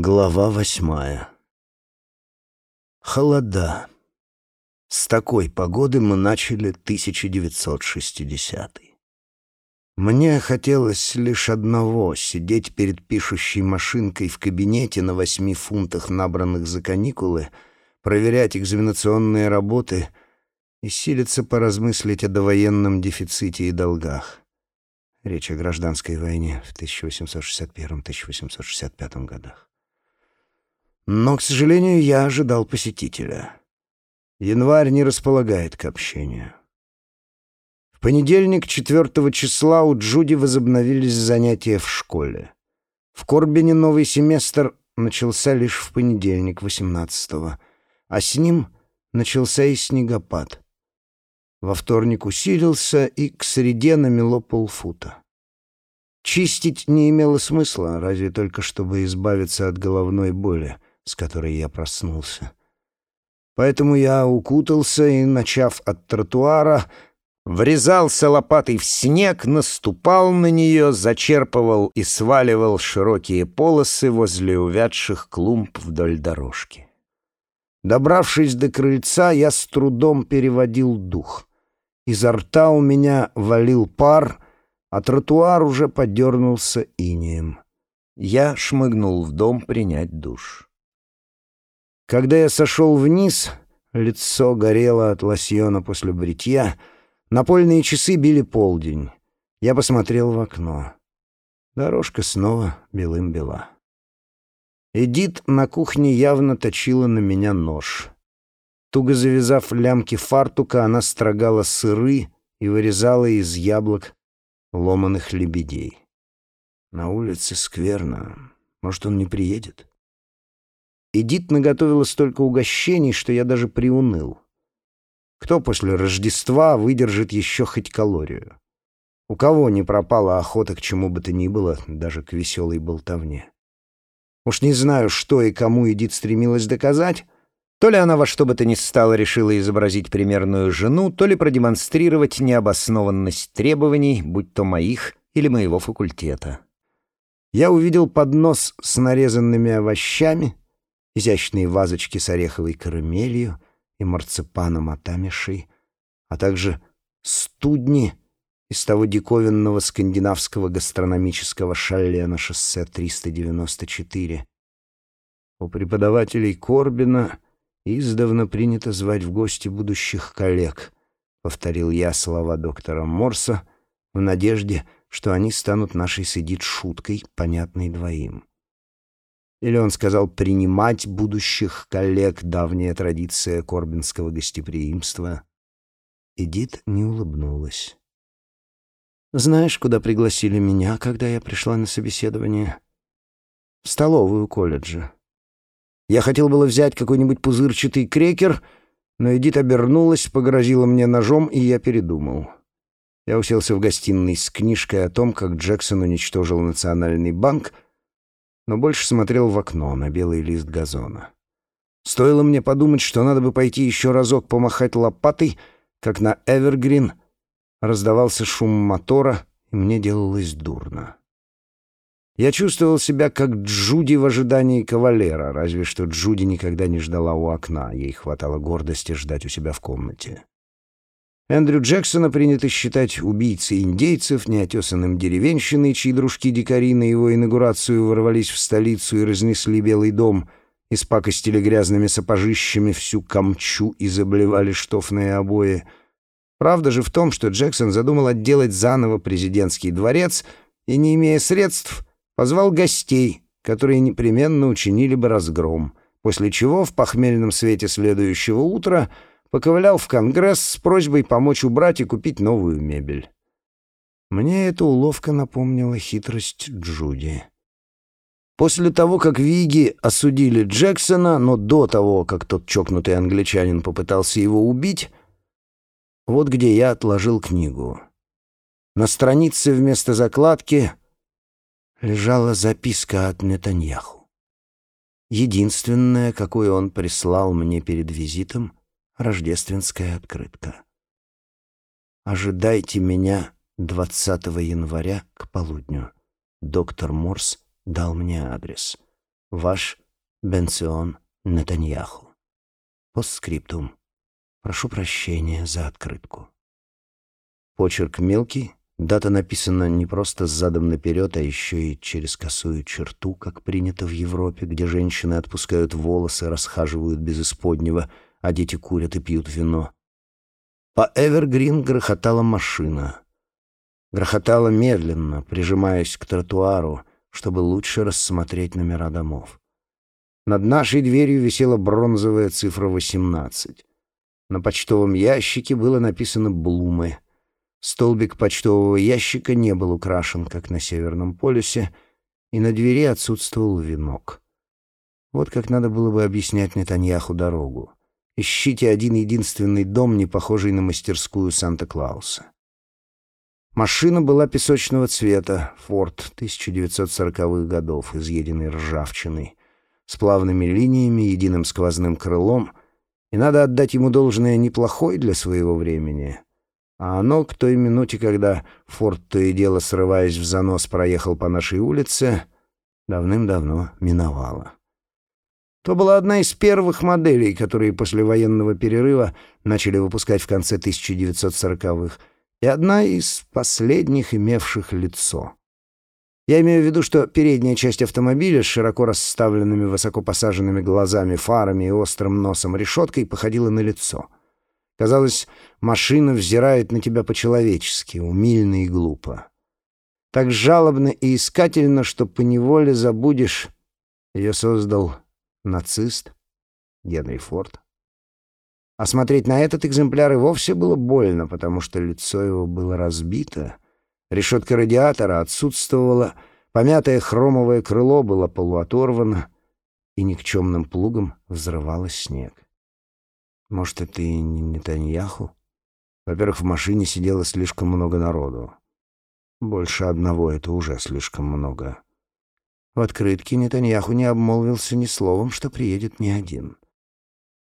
Глава восьмая. Холода. С такой погоды мы начали 1960 -й. Мне хотелось лишь одного — сидеть перед пишущей машинкой в кабинете на восьми фунтах, набранных за каникулы, проверять экзаменационные работы и силиться поразмыслить о довоенном дефиците и долгах. Речь о гражданской войне в 1861-1865 годах. Но, к сожалению, я ожидал посетителя. Январь не располагает к общению. В понедельник, 4 числа, у Джуди возобновились занятия в школе. В Корбине новый семестр начался лишь в понедельник, 18-го, а с ним начался и снегопад. Во вторник усилился, и к среде намело полфута. Чистить не имело смысла, разве только чтобы избавиться от головной боли — с которой я проснулся. Поэтому я укутался и, начав от тротуара, врезался лопатой в снег, наступал на нее, зачерпывал и сваливал широкие полосы возле увядших клумб вдоль дорожки. Добравшись до крыльца, я с трудом переводил дух. Изо рта у меня валил пар, а тротуар уже подернулся инеем. Я шмыгнул в дом принять душ. Когда я сошел вниз, лицо горело от лосьона после бритья, напольные часы били полдень. Я посмотрел в окно. Дорожка снова белым-бела. Эдит на кухне явно точила на меня нож. Туго завязав лямки фартука, она строгала сыры и вырезала из яблок ломаных лебедей. На улице скверно. Может, он не приедет? Эдит наготовила столько угощений, что я даже приуныл. Кто после Рождества выдержит еще хоть калорию? У кого не пропала охота к чему бы то ни было, даже к веселой болтовне? Уж не знаю, что и кому Эдит стремилась доказать. То ли она во что бы то ни стало решила изобразить примерную жену, то ли продемонстрировать необоснованность требований, будь то моих или моего факультета. Я увидел поднос с нарезанными овощами — изящные вазочки с ореховой карамелью и марципаном от амишей, а также студни из того диковинного скандинавского гастрономического шале на шоссе 394. У преподавателей Корбина издавна принято звать в гости будущих коллег, повторил я слова доктора Морса в надежде, что они станут нашей сидит шуткой, понятной двоим. Или он сказал «принимать будущих коллег» — давняя традиция корбинского гостеприимства. Эдит не улыбнулась. «Знаешь, куда пригласили меня, когда я пришла на собеседование?» «В столовую колледжа. Я хотел было взять какой-нибудь пузырчатый крекер, но Эдит обернулась, погрозила мне ножом, и я передумал». Я уселся в гостиной с книжкой о том, как Джексон уничтожил Национальный банк — но больше смотрел в окно на белый лист газона. Стоило мне подумать, что надо бы пойти еще разок помахать лопатой, как на Эвергрин раздавался шум мотора, и мне делалось дурно. Я чувствовал себя как Джуди в ожидании кавалера, разве что Джуди никогда не ждала у окна, ей хватало гордости ждать у себя в комнате. Эндрю Джексона принято считать убийцей индейцев, неотесанным деревенщиной, чьи дружки-дикари на его инаугурацию ворвались в столицу и разнесли Белый дом, испакостили грязными сапожищами всю камчу и заблевали штофные обои. Правда же в том, что Джексон задумал отделать заново президентский дворец и, не имея средств, позвал гостей, которые непременно учинили бы разгром, после чего в похмельном свете следующего утра — поковылял в Конгресс с просьбой помочь убрать и купить новую мебель. Мне эта уловка напомнила хитрость Джуди. После того, как Виги осудили Джексона, но до того, как тот чокнутый англичанин попытался его убить, вот где я отложил книгу. На странице вместо закладки лежала записка от Нетаньяху. Единственное, какое он прислал мне перед визитом — рождественская открытка. «Ожидайте меня 20 января к полудню. Доктор Морс дал мне адрес. Ваш Бенцион Нетаньяху. Постскриптум. Прошу прощения за открытку. Почерк мелкий, дата написана не просто задом наперед, а еще и через косую черту, как принято в Европе, где женщины отпускают волосы, расхаживают без исподнего, а дети курят и пьют вино. По Эвергрин грохотала машина. Грохотала медленно, прижимаясь к тротуару, чтобы лучше рассмотреть номера домов. Над нашей дверью висела бронзовая цифра 18. На почтовом ящике было написано «Блумы». Столбик почтового ящика не был украшен, как на Северном полюсе, и на двери отсутствовал венок. Вот как надо было бы объяснять Нетаньяху дорогу. Ищите один единственный дом, не похожий на мастерскую Санта-Клауса. Машина была песочного цвета, Форд 1940-х годов, изъеденный ржавчиной, с плавными линиями, единым сквозным крылом, и надо отдать ему должное неплохой для своего времени. А оно к той минуте, когда Форд то и дело, срываясь в занос, проехал по нашей улице, давным-давно миновало. То была одна из первых моделей, которые после военного перерыва начали выпускать в конце 1940-х, и одна из последних имевших лицо. Я имею в виду, что передняя часть автомобиля с широко расставленными высоко посаженными глазами, фарами и острым носом решеткой походила на лицо. Казалось, машина взирает на тебя по-человечески, умильно и глупо. Так жалобно и искательно, что поневоле забудешь, ее создал нацист Генри Форд. А смотреть на этот экземпляр и вовсе было больно, потому что лицо его было разбито, решетка радиатора отсутствовала, помятое хромовое крыло было полуоторвано, и никчемным плугом взрывалось снег. Может, это и не Нетаньяху? Во-первых, в машине сидело слишком много народу. Больше одного — это уже слишком много. В открытке Нетаньяху не обмолвился ни словом, что приедет не один.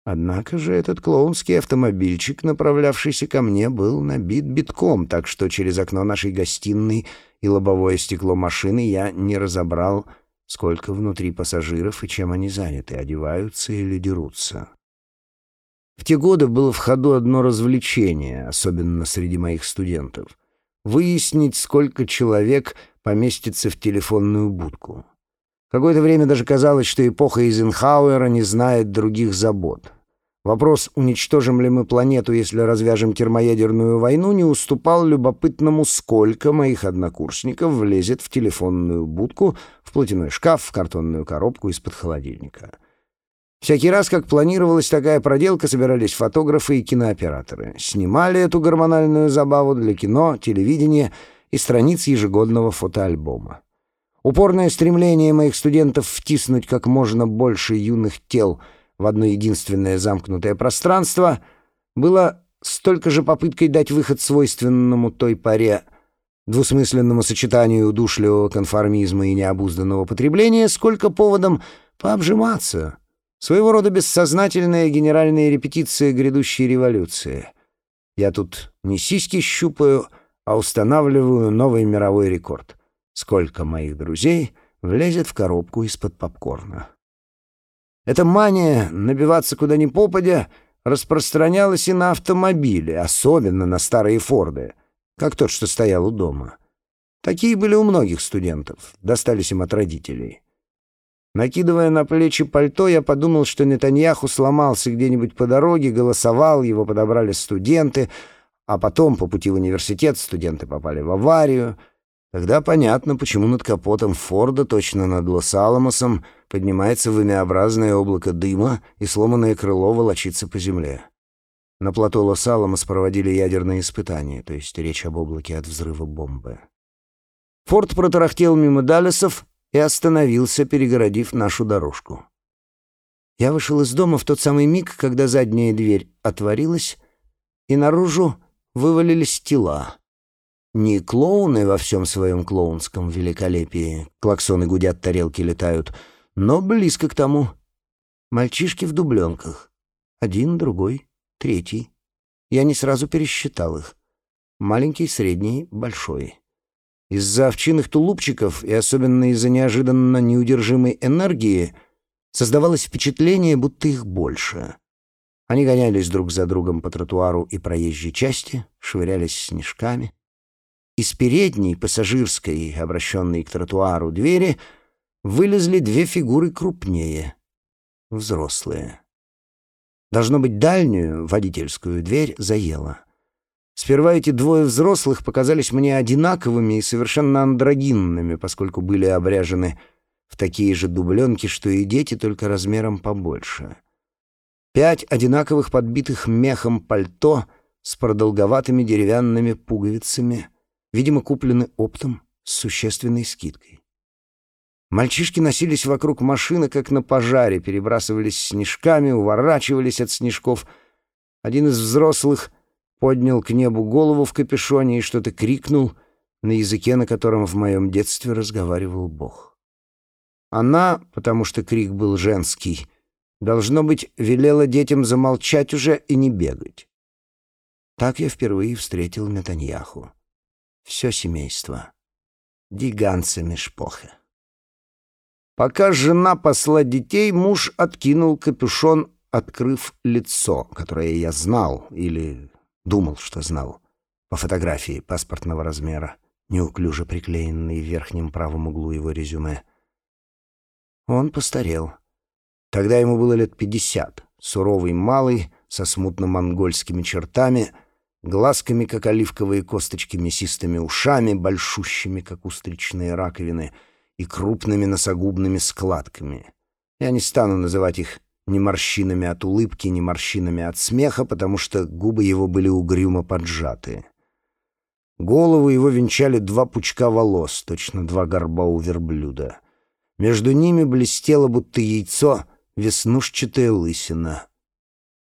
Однако же этот клоунский автомобильчик, направлявшийся ко мне, был набит битком, так что через окно нашей гостиной и лобовое стекло машины я не разобрал, сколько внутри пассажиров и чем они заняты, одеваются или дерутся. В те годы было в ходу одно развлечение, особенно среди моих студентов — выяснить, сколько человек поместится в телефонную будку. Какое-то время даже казалось, что эпоха Эйзенхауэра не знает других забот. Вопрос, уничтожим ли мы планету, если развяжем термоядерную войну, не уступал любопытному, сколько моих однокурсников влезет в телефонную будку, в платяной шкаф, в картонную коробку из-под холодильника. Всякий раз, как планировалась такая проделка, собирались фотографы и кинооператоры. Снимали эту гормональную забаву для кино, телевидения и страниц ежегодного фотоальбома. Упорное стремление моих студентов втиснуть как можно больше юных тел в одно единственное замкнутое пространство было столько же попыткой дать выход свойственному той паре двусмысленному сочетанию удушливого конформизма и необузданного потребления, сколько поводом пообжиматься. Своего рода бессознательная генеральная репетиция грядущей революции. Я тут не сиськи щупаю, а устанавливаю новый мировой рекорд — сколько моих друзей влезет в коробку из-под попкорна. Эта мания набиваться куда ни попадя распространялась и на автомобили, особенно на старые Форды, как тот, что стоял у дома. Такие были у многих студентов, достались им от родителей. Накидывая на плечи пальто, я подумал, что Нетаньяху сломался где-нибудь по дороге, голосовал, его подобрали студенты, а потом по пути в университет студенты попали в аварию — Тогда понятно, почему над капотом Форда, точно над Лос-Аламосом, поднимается вымеобразное облако дыма и сломанное крыло волочится по земле. На плато Лос-Аламос проводили ядерные испытания, то есть речь об облаке от взрыва бомбы. Форд протарахтел мимо Даллесов и остановился, перегородив нашу дорожку. Я вышел из дома в тот самый миг, когда задняя дверь отворилась, и наружу вывалились тела. Не клоуны во всем своем клоунском великолепии, клаксоны гудят, тарелки летают, но близко к тому. Мальчишки в дубленках. Один, другой, третий. Я не сразу пересчитал их. Маленький, средний, большой. Из-за овчинных тулупчиков и особенно из-за неожиданно неудержимой энергии создавалось впечатление, будто их больше. Они гонялись друг за другом по тротуару и проезжей части, швырялись снежками. Из передней, пассажирской, обращенной к тротуару двери, вылезли две фигуры крупнее, взрослые. Должно быть, дальнюю, водительскую дверь заело. Сперва эти двое взрослых показались мне одинаковыми и совершенно андрогинными, поскольку были обряжены в такие же дубленки, что и дети, только размером побольше. Пять одинаковых подбитых мехом пальто с продолговатыми деревянными пуговицами, видимо, куплены оптом с существенной скидкой. Мальчишки носились вокруг машины, как на пожаре, перебрасывались снежками, уворачивались от снежков. Один из взрослых поднял к небу голову в капюшоне и что-то крикнул на языке, на котором в моем детстве разговаривал Бог. Она, потому что крик был женский, Должно быть, велела детям замолчать уже и не бегать. Так я впервые встретил Нетаньяху. Все семейство. Диганцы Мешпохе. Пока жена посла детей, муж откинул капюшон, открыв лицо, которое я знал или думал, что знал, по фотографии паспортного размера, неуклюже приклеенной в верхнем правом углу его резюме. Он постарел. Тогда ему было лет пятьдесят, суровый малый, со смутно монгольскими чертами, глазками, как оливковые косточки, мясистыми ушами, большущими, как устричные раковины, и крупными носогубными складками. Я не стану называть их ни морщинами от улыбки, ни морщинами от смеха, потому что губы его были угрюмо поджаты. Голову его венчали два пучка волос, точно два горба у верблюда. Между ними блестело, будто яйцо, веснушчатая лысина.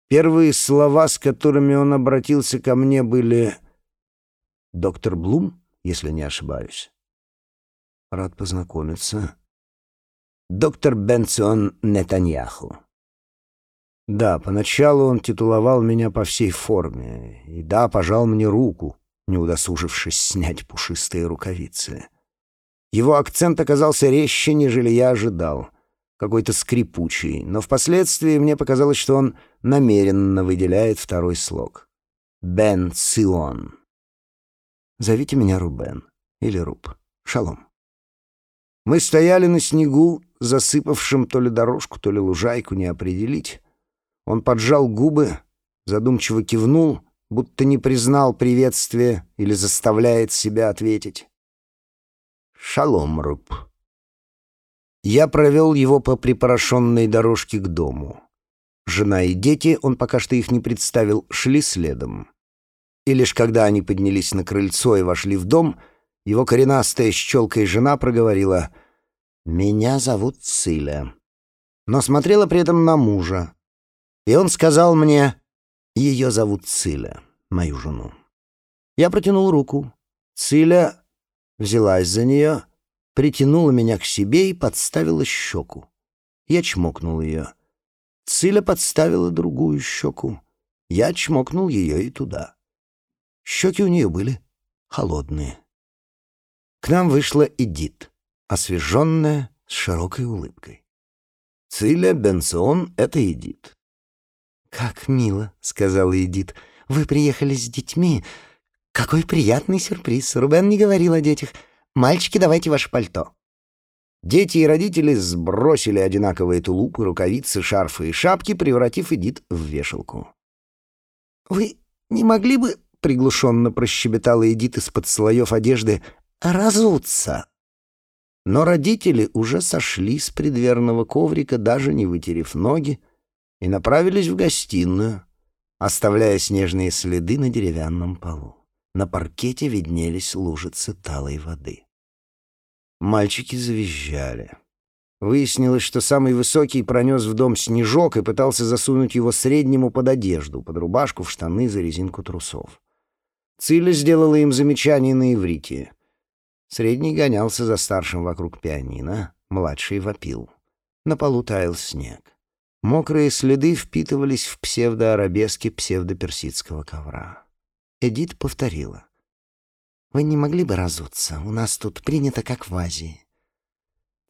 Первые слова, с которыми он обратился ко мне, были «Доктор Блум, если не ошибаюсь». Рад познакомиться. «Доктор Бенцион Нетаньяху». Да, поначалу он титуловал меня по всей форме, и да, пожал мне руку, не удосужившись снять пушистые рукавицы. Его акцент оказался резче, нежели я ожидал — какой-то скрипучий, но впоследствии мне показалось, что он намеренно выделяет второй слог. «Бен Цион». Зовите меня Рубен или Руб. Шалом. Мы стояли на снегу, засыпавшем то ли дорожку, то ли лужайку, не определить. Он поджал губы, задумчиво кивнул, будто не признал приветствия или заставляет себя ответить. «Шалом, Руб». Я провел его по припорошенной дорожке к дому. Жена и дети, он пока что их не представил, шли следом. И лишь когда они поднялись на крыльцо и вошли в дом, его коренастая с жена проговорила «Меня зовут Циля». Но смотрела при этом на мужа. И он сказал мне «Ее зовут Циля, мою жену». Я протянул руку. Циля взялась за нее — притянула меня к себе и подставила щеку. Я чмокнул ее. Циля подставила другую щеку. Я чмокнул ее и туда. Щеки у нее были холодные. К нам вышла Эдит, освеженная, с широкой улыбкой. Циля Бенсон — это Эдит. «Как мило», — сказала Эдит. «Вы приехали с детьми. Какой приятный сюрприз. Рубен не говорил о детях. «Мальчики, давайте ваше пальто». Дети и родители сбросили одинаковые тулупы, рукавицы, шарфы и шапки, превратив Эдит в вешалку. «Вы не могли бы, — приглушенно прощебетала Эдит из-под слоев одежды, — разуться?» Но родители уже сошли с предверного коврика, даже не вытерев ноги, и направились в гостиную, оставляя снежные следы на деревянном полу. На паркете виднелись лужицы талой воды. Мальчики завизжали. Выяснилось, что самый высокий пронес в дом снежок и пытался засунуть его среднему под одежду, под рубашку, в штаны, за резинку трусов. Циля сделала им замечание на иврите. Средний гонялся за старшим вокруг пианино, младший вопил. На полу таял снег. Мокрые следы впитывались в псевдоарабески псевдоперсидского ковра. Эдит повторила. Вы не могли бы разуться? У нас тут принято, как в Азии».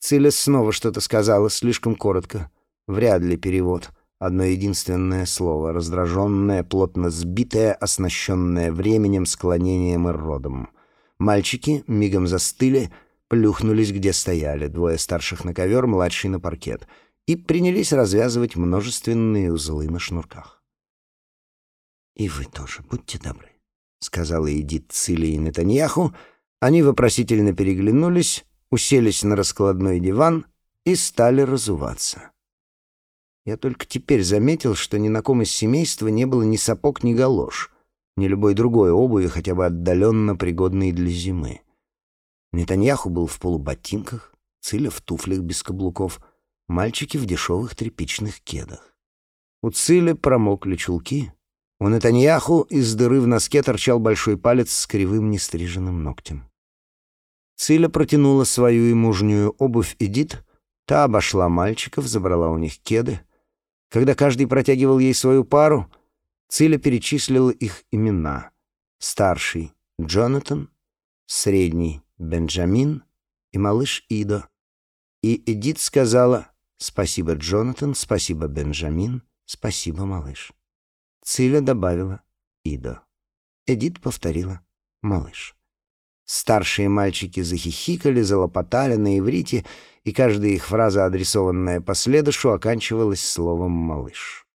Циля снова что-то сказала, слишком коротко. Вряд ли перевод. Одно единственное слово, раздраженное, плотно сбитое, оснащенное временем, склонением и родом. Мальчики мигом застыли, плюхнулись, где стояли, двое старших на ковер, младший на паркет, и принялись развязывать множественные узлы на шнурках. «И вы тоже, будьте добры», — сказала Эдит Цили и Нетаньяху. Они вопросительно переглянулись, уселись на раскладной диван и стали разуваться. Я только теперь заметил, что ни на ком из семейства не было ни сапог, ни галош, ни любой другой обуви, хотя бы отдаленно пригодной для зимы. Нетаньяху был в полуботинках, Циля в туфлях без каблуков, мальчики в дешевых тряпичных кедах. У Циля промокли чулки, у Нетаньяху из дыры в носке торчал большой палец с кривым нестриженным ногтем. Циля протянула свою и мужнюю обувь Эдит, та обошла мальчиков, забрала у них кеды, когда каждый протягивал ей свою пару, Циля перечислила их имена. Старший — Джонатан, средний — Бенджамин и малыш Идо. И Эдит сказала «Спасибо, Джонатан, спасибо, Бенджамин, спасибо, малыш». Циля добавила «Идо». Эдит повторила «малыш». Старшие мальчики захихикали, залопотали на иврите, и каждая их фраза, адресованная последушу, оканчивалась словом «малыш».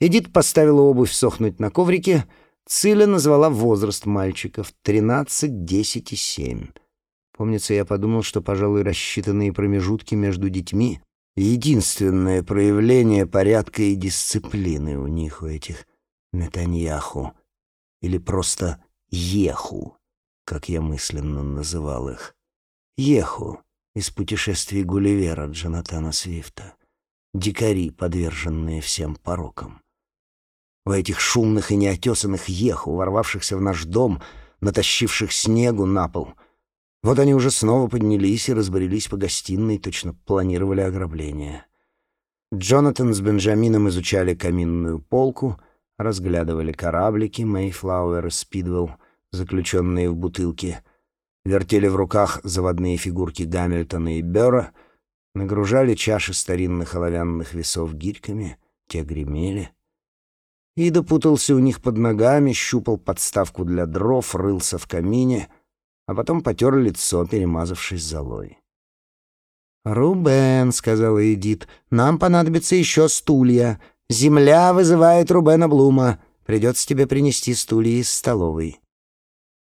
Эдит поставила обувь сохнуть на коврике, Циля назвала возраст мальчиков — тринадцать, десять и семь. Помнится, я подумал, что, пожалуй, рассчитанные промежутки между детьми — единственное проявление порядка и дисциплины у них, у этих Нетаньяху, или просто Еху как я мысленно называл их. Еху из путешествий Гулливера Джонатана Свифта. Дикари, подверженные всем порокам. В этих шумных и неотесанных еху, ворвавшихся в наш дом, натащивших снегу на пол. Вот они уже снова поднялись и разбрелись по гостиной, точно планировали ограбление. Джонатан с Бенджамином изучали каминную полку, разглядывали кораблики Мэйфлауэр и Спидвелл, заключенные в бутылки, вертели в руках заводные фигурки Гамильтона и Бёра, нагружали чаши старинных оловянных весов гирьками, те гремели. И допутался у них под ногами, щупал подставку для дров, рылся в камине, а потом потер лицо, перемазавшись золой. «Рубен», — сказала Эдит, — «нам понадобится еще стулья. Земля вызывает Рубена Блума. Придется тебе принести стулья из столовой».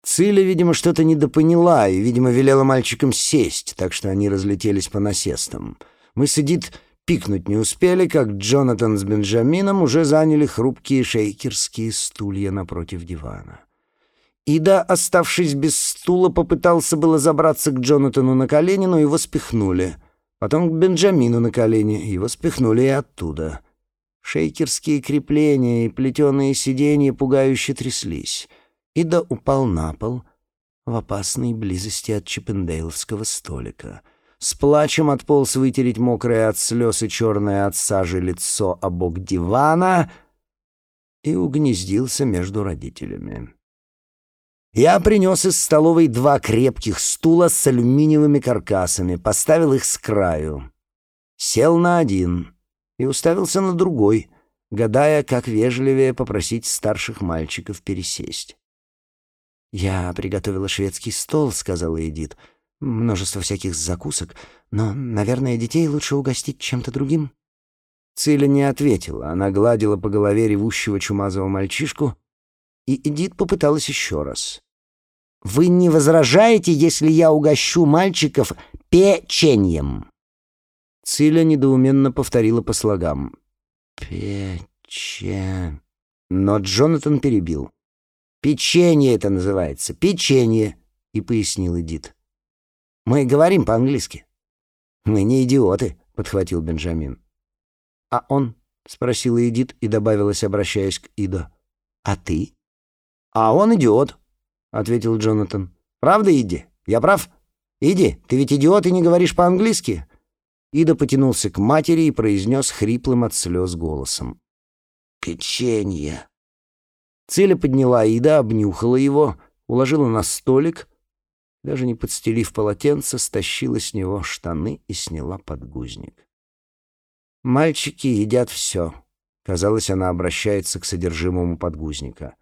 Циля, видимо, что-то недопоняла и, видимо, велела мальчикам сесть, так что они разлетелись по насестам. Мы с Эдит пикнуть не успели, как Джонатан с Бенджамином уже заняли хрупкие шейкерские стулья напротив дивана. Ида, оставшись без стула, попытался было забраться к Джонатану на колени, но его спихнули. Потом к Бенджамину на колени, его спихнули и оттуда. Шейкерские крепления и плетеные сиденья пугающе тряслись — Ида упал на пол в опасной близости от чиппендейловского столика. С плачем отполз вытереть мокрое от слез и черное от сажи лицо о бок дивана и угнездился между родителями. Я принес из столовой два крепких стула с алюминиевыми каркасами, поставил их с краю. Сел на один и уставился на другой, гадая, как вежливее попросить старших мальчиков пересесть. «Я приготовила шведский стол», — сказала Эдит. «Множество всяких закусок, но, наверное, детей лучше угостить чем-то другим». Циля не ответила. Она гладила по голове ревущего чумазого мальчишку, и Эдит попыталась еще раз. «Вы не возражаете, если я угощу мальчиков печеньем?» Циля недоуменно повторила по слогам. «Печень...» Но Джонатан перебил. «Печенье это называется, печенье», — и пояснил Эдит. «Мы говорим по-английски». «Мы не идиоты», — подхватил Бенджамин. «А он?» — спросила Эдит и добавилась, обращаясь к Идо. «А ты?» «А он идиот», — ответил Джонатан. «Правда, Иди? Я прав? Иди, ты ведь идиот и не говоришь по-английски?» Ида потянулся к матери и произнес хриплым от слез голосом. «Печенье». Целя подняла Ида, обнюхала его, уложила на столик, даже не подстелив полотенце, стащила с него штаны и сняла подгузник. «Мальчики едят все», — казалось, она обращается к содержимому подгузника.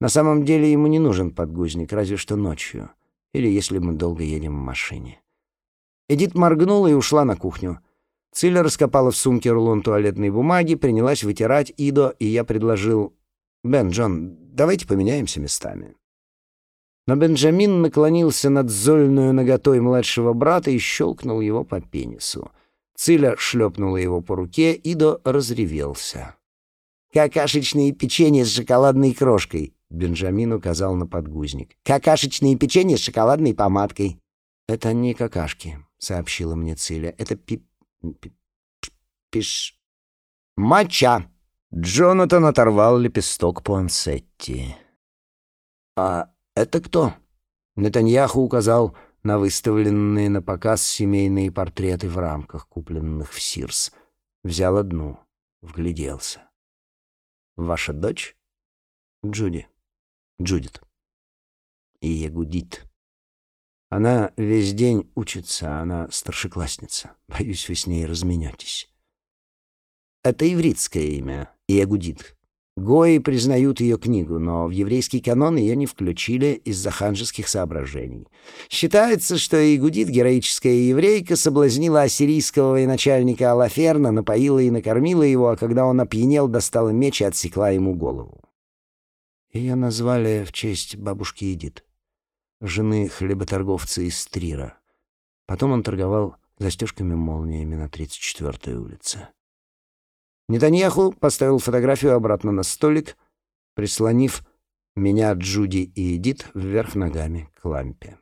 «На самом деле ему не нужен подгузник, разве что ночью, или если мы долго едем в машине». Эдит моргнула и ушла на кухню. Циля раскопала в сумке рулон туалетной бумаги, принялась вытирать Идо, и я предложил «Бен, Джон, давайте поменяемся местами». Но Бенджамин наклонился над зольную ноготой младшего брата и щелкнул его по пенису. Циля шлепнула его по руке, Идо разревелся. «Какашечные печенье с шоколадной крошкой», — Бенджамин указал на подгузник. «Какашечные печенье с шоколадной помадкой». «Это не какашки», — сообщила мне Циля. «Это пи... пи... пиш... моча». Джонатан оторвал лепесток пуансетти. «А это кто?» Нетаньяху указал на выставленные на показ семейные портреты в рамках, купленных в Сирс. Взял одну, вгляделся. «Ваша дочь?» «Джуди. Джудит. И Ягудит. Она весь день учится, она старшеклассница. Боюсь, вы с ней разменетесь». Это ивритское имя, Иагудит. Гои признают ее книгу, но в еврейский канон ее не включили из-за ханжеских соображений. Считается, что Игудит, героическая еврейка, соблазнила ассирийского военачальника Алаферна, напоила и накормила его, а когда он опьянел, достала меч и отсекла ему голову. Ее назвали в честь бабушки Эдит, жены хлеботорговца из Трира. Потом он торговал застежками-молниями на 34-й улице. Нетаньяху поставил фотографию обратно на столик, прислонив меня, Джуди и Эдит вверх ногами к лампе.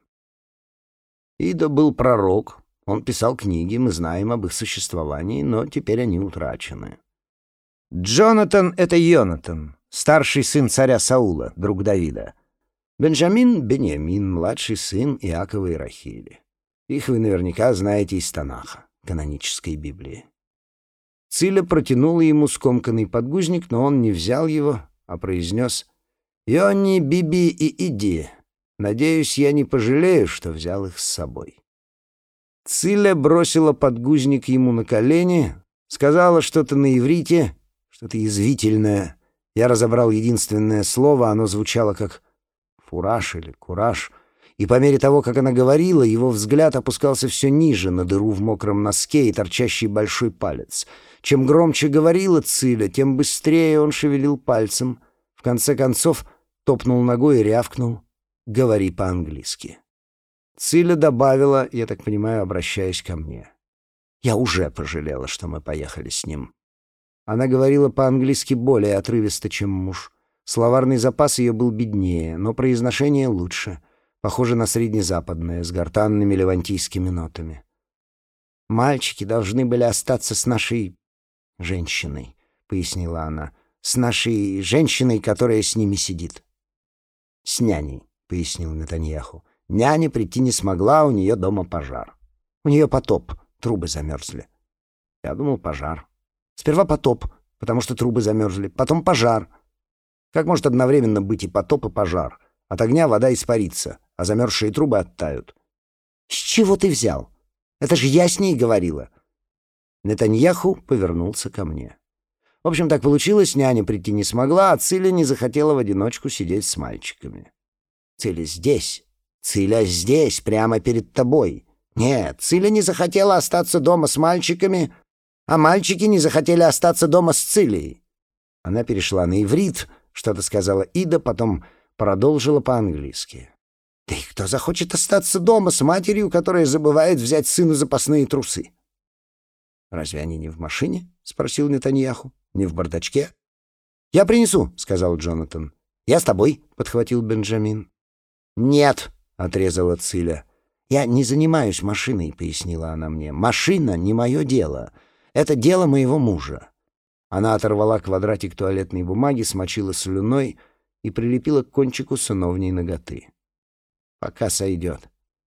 Ида был пророк, он писал книги, мы знаем об их существовании, но теперь они утрачены. Джонатан — это Йонатан, старший сын царя Саула, друг Давида. Бенджамин — Беньямин, младший сын Иакова и Рахили. Их вы наверняка знаете из Танаха, канонической Библии. Циля протянула ему скомканный подгузник, но он не взял его, а произнес «Йонни, Биби и Иди. Надеюсь, я не пожалею, что взял их с собой». Циля бросила подгузник ему на колени, сказала что-то на иврите, что-то язвительное. Я разобрал единственное слово, оно звучало как «фураж» или «кураж», и по мере того, как она говорила, его взгляд опускался все ниже, на дыру в мокром носке и торчащий большой палец. Чем громче говорила Циля, тем быстрее он шевелил пальцем. В конце концов топнул ногой и рявкнул «Говори по-английски». Циля добавила, я так понимаю, обращаясь ко мне. Я уже пожалела, что мы поехали с ним. Она говорила по-английски более отрывисто, чем муж. Словарный запас ее был беднее, но произношение лучше — похоже на среднезападное, с гортанными левантийскими нотами. «Мальчики должны были остаться с нашей женщиной», — пояснила она, — «с нашей женщиной, которая с ними сидит». «С няней», — пояснил Нетаньяху. «Няня прийти не смогла, у нее дома пожар. У нее потоп, трубы замерзли». Я думал, пожар. Сперва потоп, потому что трубы замерзли, потом пожар. Как может одновременно быть и потоп, и пожар? От огня вода испарится, а замерзшие трубы оттают. «С чего ты взял? Это же я с ней говорила!» Нетаньяху повернулся ко мне. В общем, так получилось, няня прийти не смогла, а Циля не захотела в одиночку сидеть с мальчиками. «Циля здесь! Циля здесь, прямо перед тобой!» «Нет, Циля не захотела остаться дома с мальчиками, а мальчики не захотели остаться дома с Цилей». Она перешла на иврит, что-то сказала Ида, потом продолжила по-английски. «Да и кто захочет остаться дома с матерью, которая забывает взять сыну запасные трусы?» «Разве они не в машине?» — спросил Нетаньяху. «Не в бардачке?» «Я принесу», — сказал Джонатан. «Я с тобой», — подхватил Бенджамин. «Нет», — отрезала Циля. «Я не занимаюсь машиной», — пояснила она мне. «Машина не мое дело. Это дело моего мужа». Она оторвала квадратик туалетной бумаги, смочила слюной — и прилепила к кончику сыновней ноготы. Пока сойдет.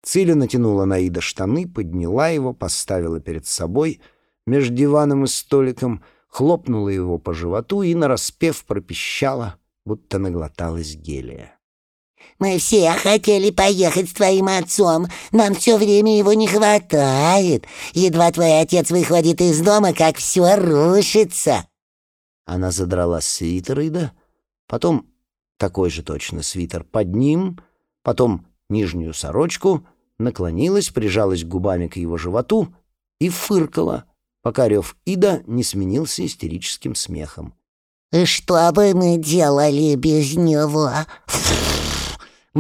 Циля натянула на Ида штаны, подняла его, поставила перед собой между диваном и столиком, хлопнула его по животу и, нараспев, пропищала, будто наглоталась гелия. Мы все хотели поехать с твоим отцом. Нам все время его не хватает. Едва твой отец выходит из дома, как все рушится». Она задрала свитер Ида, потом такой же точно свитер под ним, потом нижнюю сорочку, наклонилась, прижалась губами к его животу и фыркала, пока рев Ида не сменился истерическим смехом. «И что бы мы делали без него?»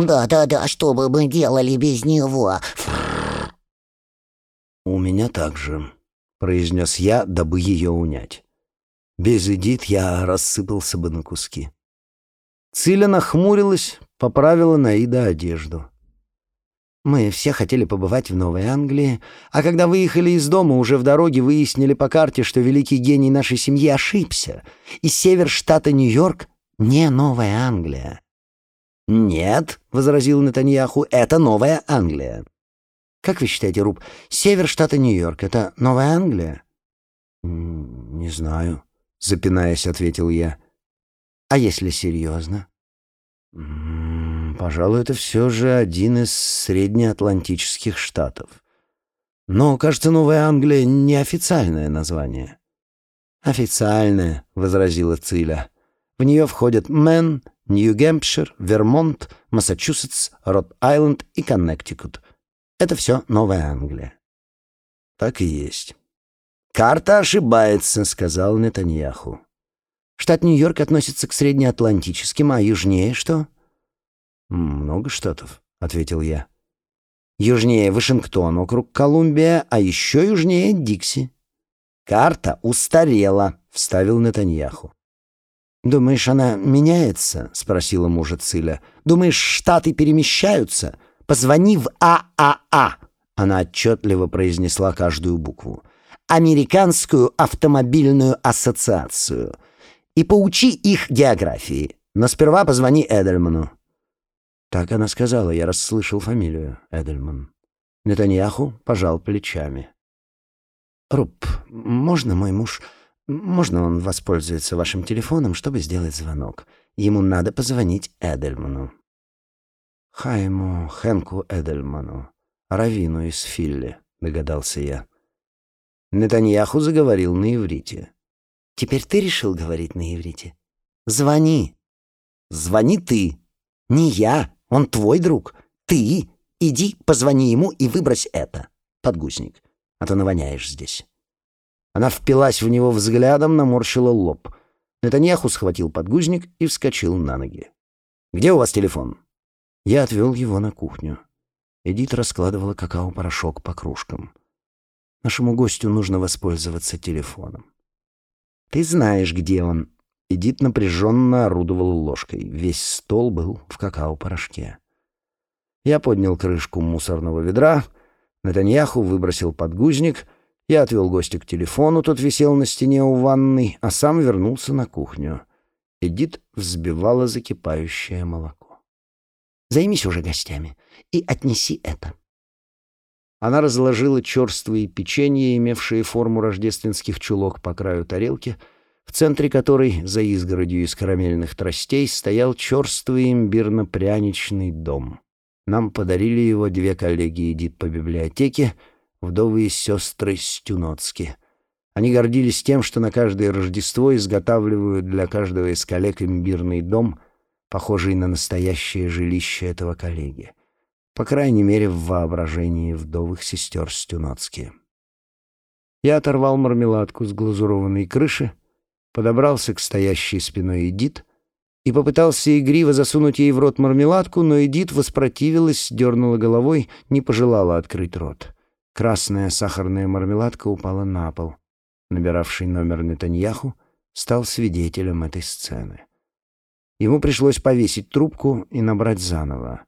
Да-да-да, что бы мы делали без него? У меня так же, произнес я, дабы ее унять. Без Эдит я рассыпался бы на куски. Циля нахмурилась, поправила Наида одежду. Мы все хотели побывать в Новой Англии, а когда выехали из дома, уже в дороге выяснили по карте, что великий гений нашей семьи ошибся, и север штата Нью-Йорк — не Новая Англия. «Нет», — возразил Нетаньяху, — «это Новая Англия». «Как вы считаете, Руб, север штата Нью-Йорк — это Новая Англия?» «Не знаю», — запинаясь, ответил я. «А если серьезно?» «Пожалуй, это все же один из среднеатлантических штатов. Но, кажется, Новая Англия — неофициальное название». «Официальное», — возразила Циля. «В нее входят Мэн, Нью-Гэмпшир, Вермонт, Массачусетс, Род-Айленд и Коннектикут. Это все Новая Англия. Так и есть. «Карта ошибается», — сказал Нетаньяху. «Штат Нью-Йорк относится к среднеатлантическим, а южнее что?» «Много штатов», — ответил я. «Южнее Вашингтон, округ Колумбия, а еще южнее Дикси». «Карта устарела», — вставил Нетаньяху. «Думаешь, она меняется?» — спросила мужа Циля. «Думаешь, штаты перемещаются? Позвони в ААА!» Она отчетливо произнесла каждую букву. «Американскую автомобильную ассоциацию. И поучи их географии. Но сперва позвони Эдельману». Так она сказала, я расслышал фамилию Эдельман. Нетаньяху пожал плечами. «Руб, можно мой муж...» Можно он воспользуется вашим телефоном, чтобы сделать звонок? Ему надо позвонить Эдельману. Хайму Хенку Эдельману, равину из Филли, догадался я. Нетаньяху заговорил на иврите. Теперь ты решил говорить на иврите? Звони. Звони ты. Не я, он твой друг. Ты иди, позвони ему и выбрось это. Подгузник, а то навоняешь здесь. Она впилась в него взглядом, наморщила лоб. Нетаньяху схватил подгузник и вскочил на ноги. «Где у вас телефон?» Я отвел его на кухню. Эдит раскладывала какао-порошок по кружкам. Нашему гостю нужно воспользоваться телефоном. «Ты знаешь, где он?» Эдит напряженно орудовала ложкой. Весь стол был в какао-порошке. Я поднял крышку мусорного ведра. Нетаньяху выбросил подгузник — я отвел гостя к телефону, тот висел на стене у ванной, а сам вернулся на кухню. Эдит взбивала закипающее молоко. «Займись уже гостями и отнеси это». Она разложила черствые печенья, имевшие форму рождественских чулок по краю тарелки, в центре которой, за изгородью из карамельных тростей, стоял черствый имбирно-пряничный дом. Нам подарили его две коллеги Эдит по библиотеке — вдовые сестры Стюноцки. Они гордились тем, что на каждое Рождество изготавливают для каждого из коллег имбирный дом, похожий на настоящее жилище этого коллеги. По крайней мере, в воображении вдовых сестер Стюноцки. Я оторвал мармеладку с глазурованной крыши, подобрался к стоящей спиной Эдит и попытался игриво засунуть ей в рот мармеладку, но Эдит воспротивилась, дернула головой, не пожелала открыть рот. Красная сахарная мармеладка упала на пол. Набиравший номер Нетаньяху стал свидетелем этой сцены. Ему пришлось повесить трубку и набрать заново.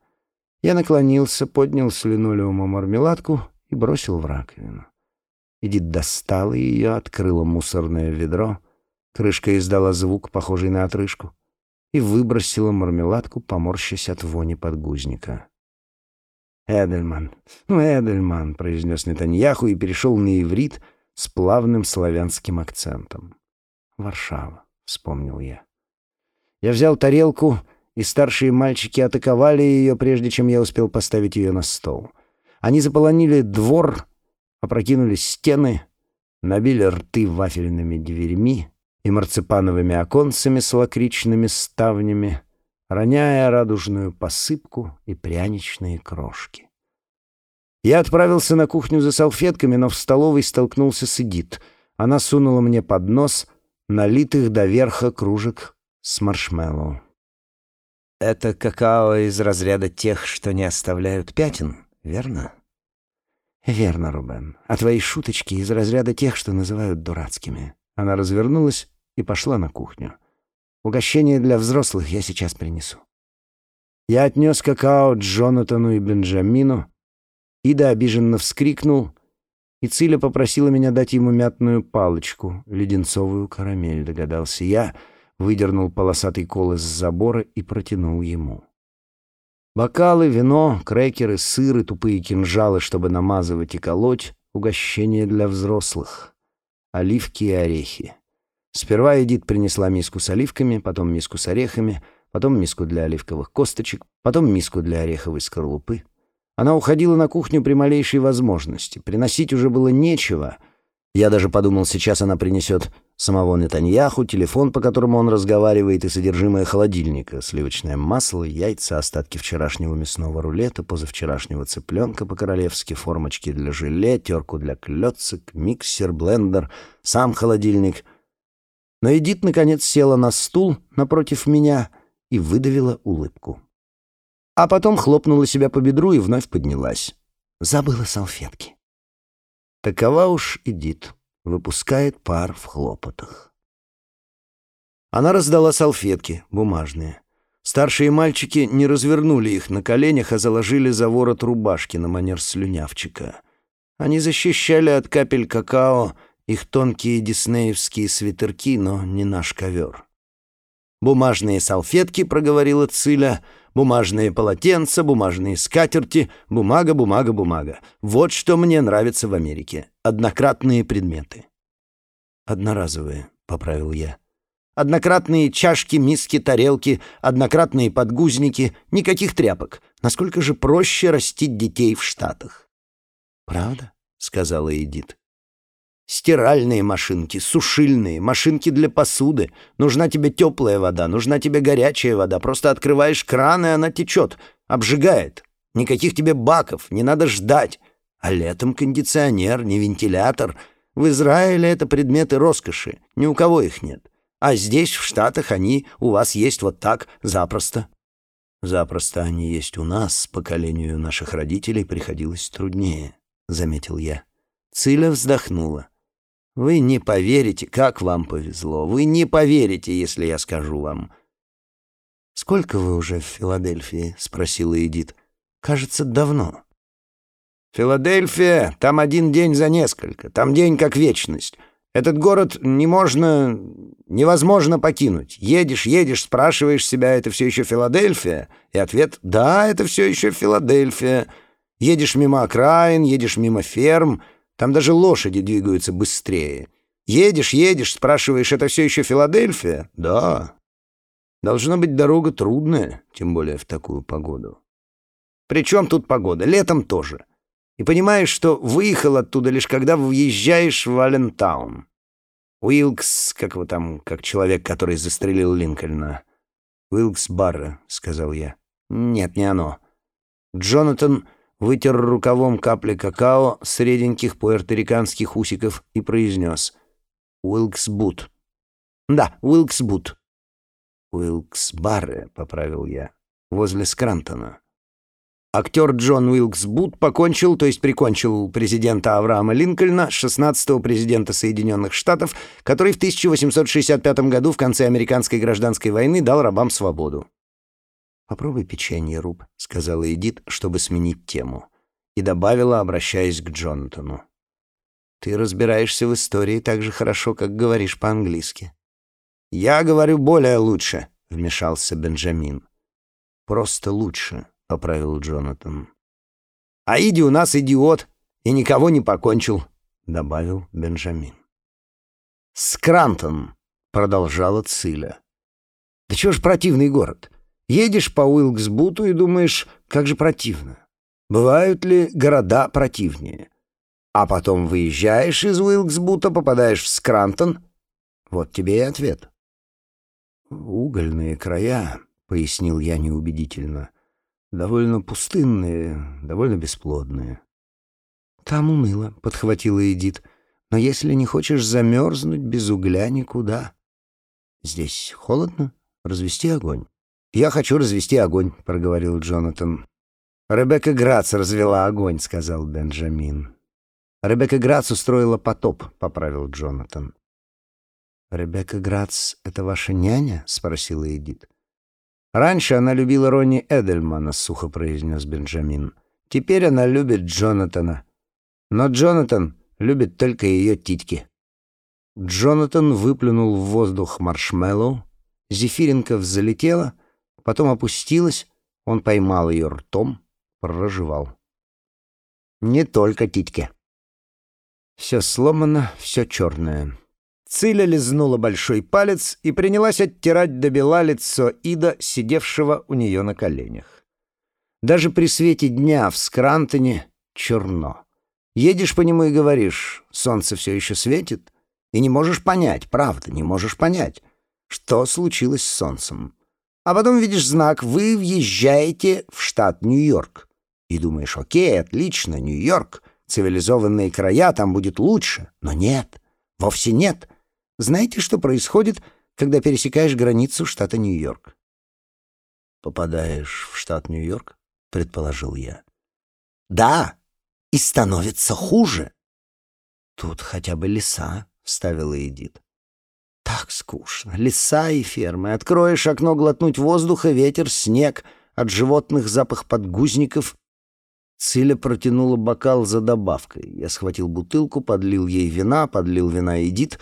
Я наклонился, поднял с линолеума мармеладку и бросил в раковину. Эдит достала ее, открыла мусорное ведро, крышка издала звук, похожий на отрыжку, и выбросила мармеладку, поморщась от вони подгузника. «Эдельман, ну, Эдельман», — произнес Нетаньяху и перешел на иврит с плавным славянским акцентом. «Варшава», — вспомнил я. Я взял тарелку и старшие мальчики атаковали ее, прежде чем я успел поставить ее на стол. Они заполонили двор, опрокинули стены, набили рты вафельными дверьми и марципановыми оконцами с лакричными ставнями, роняя радужную посыпку и пряничные крошки. Я отправился на кухню за салфетками, но в столовой столкнулся с Эдит. Она сунула мне под нос налитых до верха кружек с маршмеллоу. «Это какао из разряда тех, что не оставляют пятен, верно?» «Верно, Рубен. А твои шуточки из разряда тех, что называют дурацкими». Она развернулась и пошла на кухню. «Угощение для взрослых я сейчас принесу». Я отнес какао Джонатану и Бенджамину. Ида обиженно вскрикнул, и Циля попросила меня дать ему мятную палочку, леденцовую карамель, догадался я, выдернул полосатый кол из забора и протянул ему. Бокалы, вино, крекеры, сыры, тупые кинжалы, чтобы намазывать и колоть, угощение для взрослых, оливки и орехи. Сперва Эдит принесла миску с оливками, потом миску с орехами, потом миску для оливковых косточек, потом миску для ореховой скорлупы. Она уходила на кухню при малейшей возможности. Приносить уже было нечего — я даже подумал, сейчас она принесет самого Нетаньяху, телефон, по которому он разговаривает, и содержимое холодильника, сливочное масло, яйца, остатки вчерашнего мясного рулета, позавчерашнего цыпленка по-королевски, формочки для желе, терку для клёцок, миксер, блендер, сам холодильник. Но Эдит, наконец, села на стул напротив меня и выдавила улыбку. А потом хлопнула себя по бедру и вновь поднялась. Забыла салфетки. Такова уж Эдит, выпускает пар в хлопотах. Она раздала салфетки, бумажные. Старшие мальчики не развернули их на коленях, а заложили за ворот рубашки на манер слюнявчика. Они защищали от капель какао их тонкие диснеевские свитерки, но не наш ковер. «Бумажные салфетки», — проговорила Циля, — Бумажные полотенца, бумажные скатерти, бумага, бумага, бумага. Вот что мне нравится в Америке. Однократные предметы. Одноразовые, поправил я. Однократные чашки, миски, тарелки, однократные подгузники, никаких тряпок. Насколько же проще растить детей в Штатах? Правда? сказала Эдит. Стиральные машинки, сушильные, машинки для посуды. Нужна тебе теплая вода, нужна тебе горячая вода. Просто открываешь кран, и она течет, обжигает. Никаких тебе баков, не надо ждать. А летом кондиционер, не вентилятор. В Израиле это предметы роскоши, ни у кого их нет. А здесь, в Штатах, они у вас есть вот так, запросто. Запросто они есть у нас, поколению наших родителей приходилось труднее, — заметил я. Циля вздохнула. Вы не поверите, как вам повезло. Вы не поверите, если я скажу вам. «Сколько вы уже в Филадельфии?» — спросила Эдит. «Кажется, давно». «Филадельфия, там один день за несколько, там день как вечность. Этот город не можно, невозможно покинуть. Едешь, едешь, спрашиваешь себя, это все еще Филадельфия? И ответ — да, это все еще Филадельфия. Едешь мимо окраин, едешь мимо ферм — там даже лошади двигаются быстрее. Едешь, едешь, спрашиваешь, это все еще Филадельфия? Да. Должна быть дорога трудная, тем более в такую погоду. Причем тут погода? Летом тоже. И понимаешь, что выехал оттуда лишь когда въезжаешь в Аллентаун. Уилкс, как его там, как человек, который застрелил Линкольна. Уилкс Барра, сказал я. Нет, не оно. Джонатан вытер рукавом капли какао с реденьких пуэрториканских усиков и произнес «Уилксбут». «Да, Уилксбут». «Уилкс-Барре», — поправил я, — «возле Скрантона». Актер Джон Уилкс-Бут покончил, то есть прикончил президента Авраама Линкольна, 16-го президента Соединенных Штатов, который в 1865 году в конце американской гражданской войны дал рабам свободу. «Попробуй печенье, Руб», — сказала Эдит, чтобы сменить тему. И добавила, обращаясь к Джонатану. «Ты разбираешься в истории так же хорошо, как говоришь по-английски». «Я говорю более лучше», — вмешался Бенджамин. «Просто лучше», — поправил Джонатан. «А Иди у нас идиот и никого не покончил», — добавил Бенджамин. «Скрантон», — продолжала Циля. «Да чего ж противный город? Едешь по Уилксбуту и думаешь, как же противно. Бывают ли города противнее? А потом выезжаешь из Уилксбута, попадаешь в Скрантон. Вот тебе и ответ. «Угольные края», — пояснил я неубедительно, — «довольно пустынные, довольно бесплодные». «Там уныло», — подхватила Эдит, — «но если не хочешь замерзнуть, без угля никуда». «Здесь холодно? Развести огонь?» «Я хочу развести огонь», — проговорил Джонатан. «Ребекка Грац развела огонь», — сказал Бенджамин. «Ребекка Грац устроила потоп», — поправил Джонатан. «Ребекка Грац — это ваша няня?» — спросила Эдит. «Раньше она любила Ронни Эдельмана», — сухо произнес Бенджамин. «Теперь она любит Джонатана. Но Джонатан любит только ее титьки». Джонатан выплюнул в воздух маршмеллоу, Зефиренко взлетела, потом опустилась, он поймал ее ртом, проживал. Не только титьки. Все сломано, все черное. Циля лизнула большой палец и принялась оттирать до бела лицо Ида, сидевшего у нее на коленях. Даже при свете дня в Скрантоне черно. Едешь по нему и говоришь, солнце все еще светит, и не можешь понять, правда, не можешь понять, что случилось с солнцем. А потом видишь знак «Вы въезжаете в штат Нью-Йорк». И думаешь, окей, отлично, Нью-Йорк, цивилизованные края, там будет лучше. Но нет, вовсе нет. Знаете, что происходит, когда пересекаешь границу штата Нью-Йорк? «Попадаешь в штат Нью-Йорк?» — предположил я. «Да, и становится хуже». «Тут хотя бы леса», — вставила Эдит. «Так скучно. Леса и фермы. Откроешь окно глотнуть воздуха, ветер, снег, от животных запах подгузников, Циля протянула бокал за добавкой. Я схватил бутылку, подлил ей вина, подлил вина Эдит,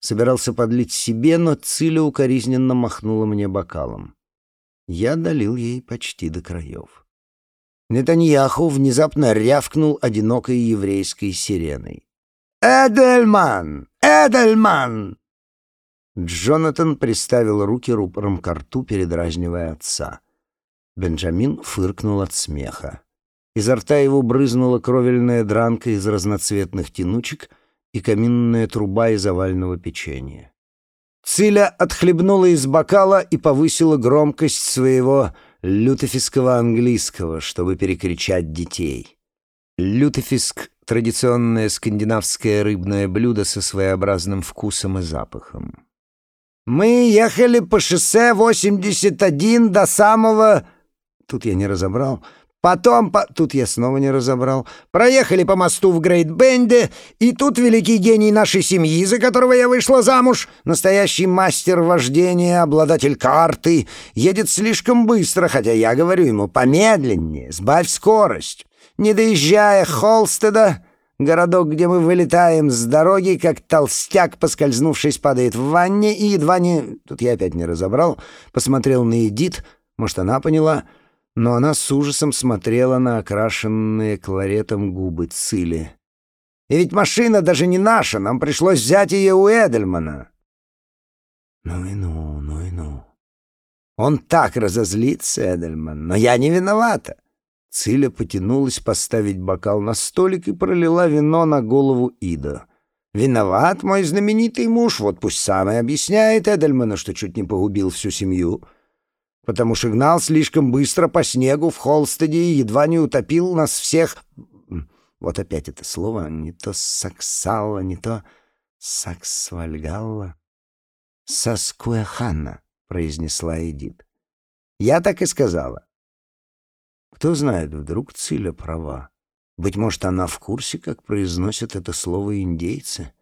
собирался подлить себе, но Циля укоризненно махнула мне бокалом. Я долил ей почти до краев. Нетаньяху внезапно рявкнул одинокой еврейской сиреной. «Эдельман! Эдельман!» Джонатан приставил руки рупором к рту, передразнивая отца. Бенджамин фыркнул от смеха. Изо рта его брызнула кровельная дранка из разноцветных тянучек и каминная труба из овального печенья. Циля отхлебнула из бокала и повысила громкость своего лютофиского английского, чтобы перекричать детей. Лютофиск — традиционное скандинавское рыбное блюдо со своеобразным вкусом и запахом. «Мы ехали по шоссе 81 до самого...» Тут я не разобрал — Потом, по... тут я снова не разобрал, проехали по мосту в Грейт-Бенде, и тут великий гений нашей семьи, за которого я вышла замуж, настоящий мастер вождения, обладатель карты, едет слишком быстро, хотя я говорю ему помедленнее, сбавь скорость. Не доезжая Холстеда, городок, где мы вылетаем с дороги, как толстяк, поскользнувшись, падает в ванне и едва не... Тут я опять не разобрал, посмотрел на Эдит, может, она поняла — но она с ужасом смотрела на окрашенные кларетом губы Цили. «И ведь машина даже не наша, нам пришлось взять ее у Эдельмана». «Ну и ну, ну и ну». «Он так разозлится, Эдельман, но я не виновата». Циля потянулась поставить бокал на столик и пролила вино на голову Ида. «Виноват мой знаменитый муж, вот пусть сам и объясняет Эдельману, что чуть не погубил всю семью» потому что гнал слишком быстро по снегу в Холстеде и едва не утопил нас всех. Вот опять это слово, не то саксалла, не то саксвальгалла. «Саскуэханна», — произнесла Эдит. «Я так и сказала». Кто знает, вдруг Циля права. Быть может, она в курсе, как произносят это слово индейцы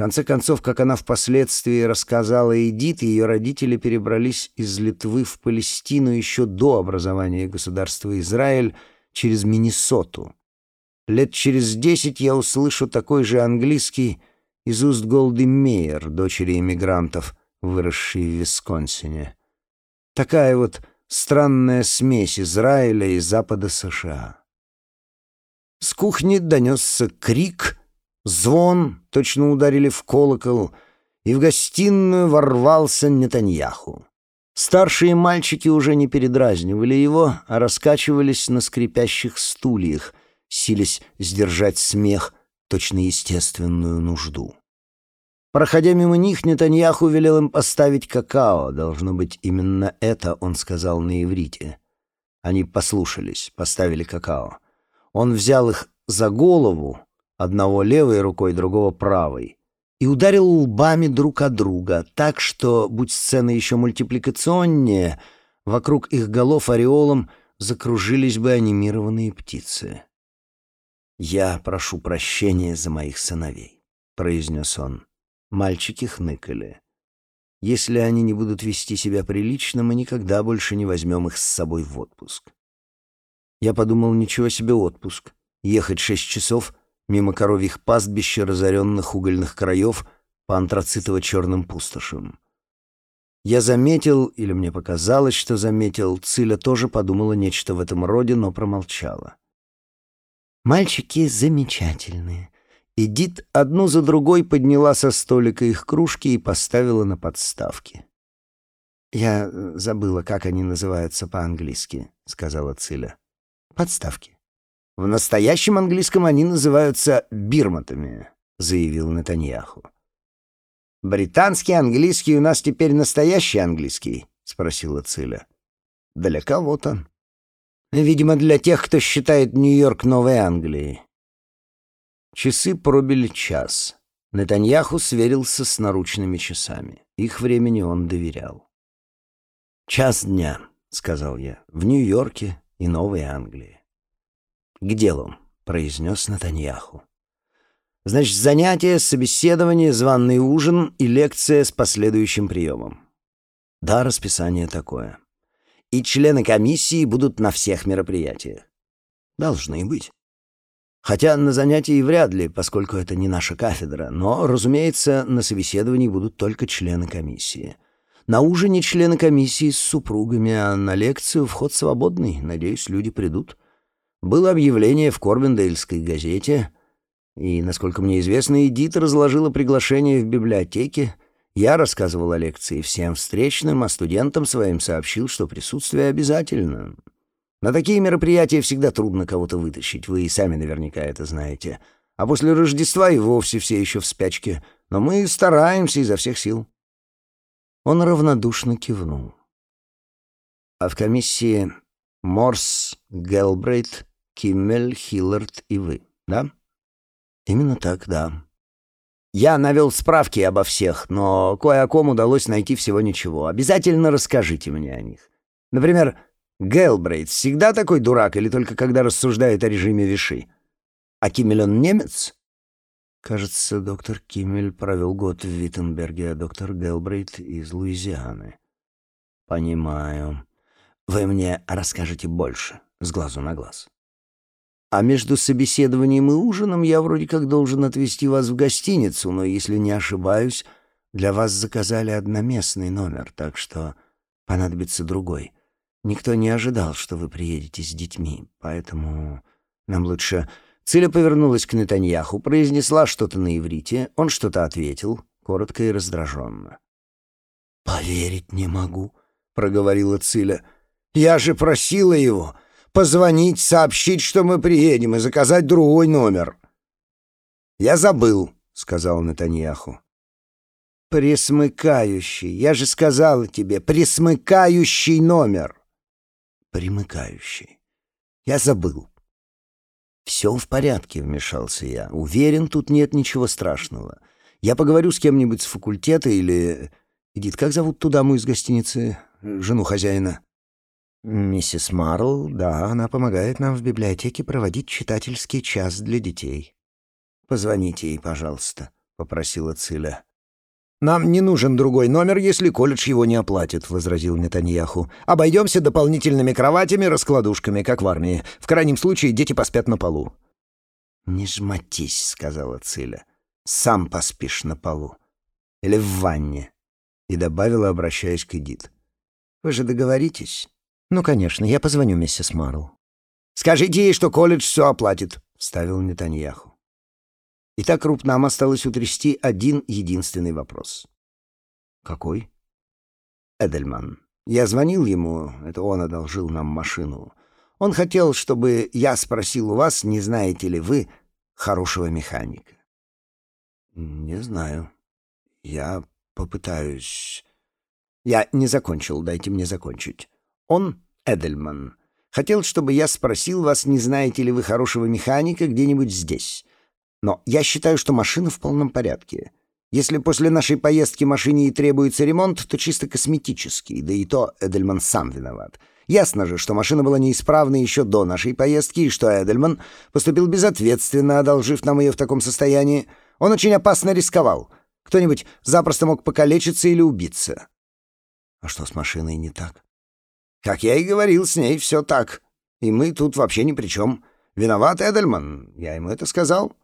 конце концов, как она впоследствии рассказала Эдит, ее родители перебрались из Литвы в Палестину еще до образования государства Израиль через Миннесоту. Лет через десять я услышу такой же английский из уст Голды Мейер, дочери иммигрантов, выросшей в Висконсине. Такая вот странная смесь Израиля и Запада США. С кухни донесся крик — Звон, точно ударили в колокол, и в гостиную ворвался Нетаньяху. Старшие мальчики уже не передразнивали его, а раскачивались на скрипящих стульях, силясь сдержать смех, точно естественную нужду. Проходя мимо них, Нетаньяху велел им поставить какао. Должно быть, именно это он сказал на иврите. Они послушались, поставили какао. Он взял их за голову, одного левой рукой, другого правой, и ударил лбами друг от друга, так что, будь сцена еще мультипликационнее, вокруг их голов ореолом закружились бы анимированные птицы. «Я прошу прощения за моих сыновей», — произнес он. Мальчики хныкали. Если они не будут вести себя прилично, мы никогда больше не возьмем их с собой в отпуск. Я подумал, ничего себе отпуск. Ехать шесть часов мимо коровьих пастбища разоренных угольных краев по антрацитово-черным пустошам. Я заметил, или мне показалось, что заметил, Циля тоже подумала нечто в этом роде, но промолчала. «Мальчики замечательные», Эдит одну за другой подняла со столика их кружки и поставила на подставки. «Я э, забыла, как они называются по-английски», — сказала Циля. «Подставки». «В настоящем английском они называются бирматами», — заявил Нетаньяху. «Британский английский у нас теперь настоящий английский?» — спросила Циля. «Для кого-то. Видимо, для тех, кто считает Нью-Йорк Новой Англией. Часы пробили час. Нетаньяху сверился с наручными часами. Их времени он доверял. «Час дня», — сказал я, — «в Нью-Йорке и Новой Англии». «К делу», — произнес Нетаньяху. «Значит, занятие, собеседование, званный ужин и лекция с последующим приемом». «Да, расписание такое. И члены комиссии будут на всех мероприятиях». «Должны быть». Хотя на занятии вряд ли, поскольку это не наша кафедра, но, разумеется, на собеседовании будут только члены комиссии. На ужине члены комиссии с супругами, а на лекцию вход свободный, надеюсь, люди придут. Было объявление в Корбендейльской газете, и, насколько мне известно, Эдит разложила приглашение в библиотеке. Я рассказывал о лекции всем встречным, а студентам своим сообщил, что присутствие обязательно. На такие мероприятия всегда трудно кого-то вытащить, вы и сами наверняка это знаете. А после Рождества и вовсе все еще в спячке. Но мы стараемся изо всех сил». Он равнодушно кивнул. А в комиссии Морс, Гелбрейт, Киммель, Хиллард и вы, да? Именно так, да. Я навел справки обо всех, но кое о ком удалось найти всего ничего. Обязательно расскажите мне о них. Например, Гелбрейт всегда такой дурак или только когда рассуждает о режиме Виши? А Киммель немец? Кажется, доктор Киммель провел год в Виттенберге, а доктор Гелбрейт из Луизианы. Понимаю. Вы мне расскажете больше, с глазу на глаз. А между собеседованием и ужином я вроде как должен отвезти вас в гостиницу, но, если не ошибаюсь, для вас заказали одноместный номер, так что понадобится другой — Никто не ожидал, что вы приедете с детьми, поэтому нам лучше...» Циля повернулась к Нетаньяху, произнесла что-то на иврите, он что-то ответил, коротко и раздраженно. «Поверить не могу», — проговорила Циля. «Я же просила его позвонить, сообщить, что мы приедем, и заказать другой номер». «Я забыл», — сказал Нетаньяху. «Присмыкающий, я же сказала тебе, присмыкающий номер» примыкающий. Я забыл. «Все в порядке», — вмешался я. «Уверен, тут нет ничего страшного. Я поговорю с кем-нибудь с факультета или... Эдит, как зовут ту даму из гостиницы? Жену хозяина?» «Миссис Марл, да, она помогает нам в библиотеке проводить читательский час для детей». «Позвоните ей, пожалуйста», — попросила Циля. «Нам не нужен другой номер, если колледж его не оплатит», — возразил Нетаньяху. «Обойдемся дополнительными кроватями, раскладушками, как в армии. В крайнем случае дети поспят на полу». «Не жмотись», — сказала Циля. «Сам поспишь на полу. Или в ванне». И добавила, обращаясь к Эдит. «Вы же договоритесь?» «Ну, конечно, я позвоню миссис Марл». «Скажите ей, что колледж все оплатит», — вставил Нетаньяху. И так нам осталось утрясти один единственный вопрос. Какой? Эдельман. Я звонил ему, это он одолжил нам машину. Он хотел, чтобы я спросил у вас, не знаете ли вы хорошего механика. Не знаю. Я попытаюсь... Я не закончил, дайте мне закончить. Он, Эдельман, хотел, чтобы я спросил вас, не знаете ли вы хорошего механика где-нибудь здесь. Но я считаю, что машина в полном порядке. Если после нашей поездки машине и требуется ремонт, то чисто косметический, да и то Эдельман сам виноват. Ясно же, что машина была неисправна еще до нашей поездки, и что Эдельман поступил безответственно, одолжив нам ее в таком состоянии. Он очень опасно рисковал. Кто-нибудь запросто мог покалечиться или убиться. А что с машиной не так? Как я и говорил, с ней все так. И мы тут вообще ни при чем. Виноват Эдельман, я ему это сказал.